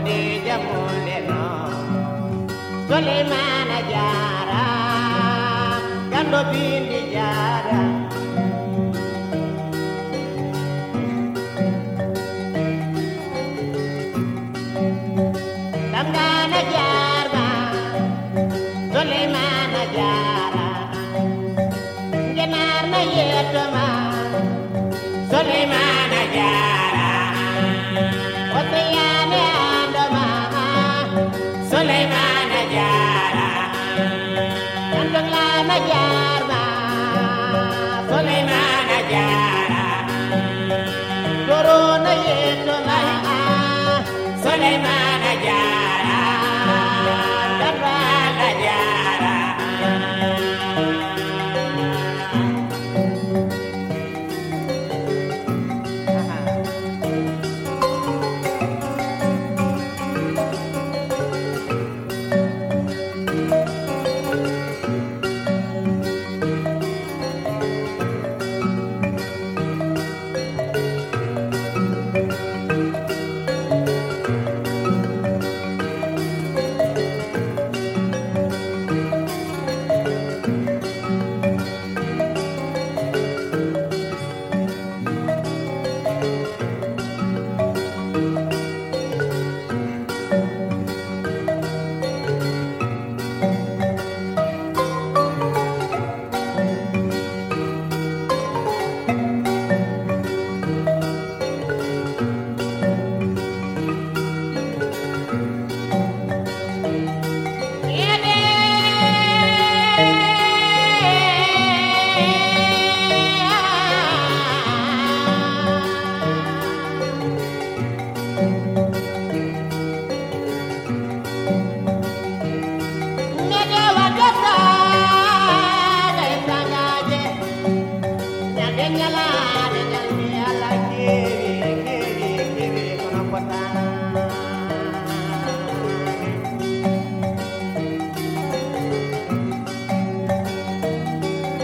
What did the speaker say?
Khadija mulema Suleimana jara Gando bindi jara. Damdana jara. Suleimana jara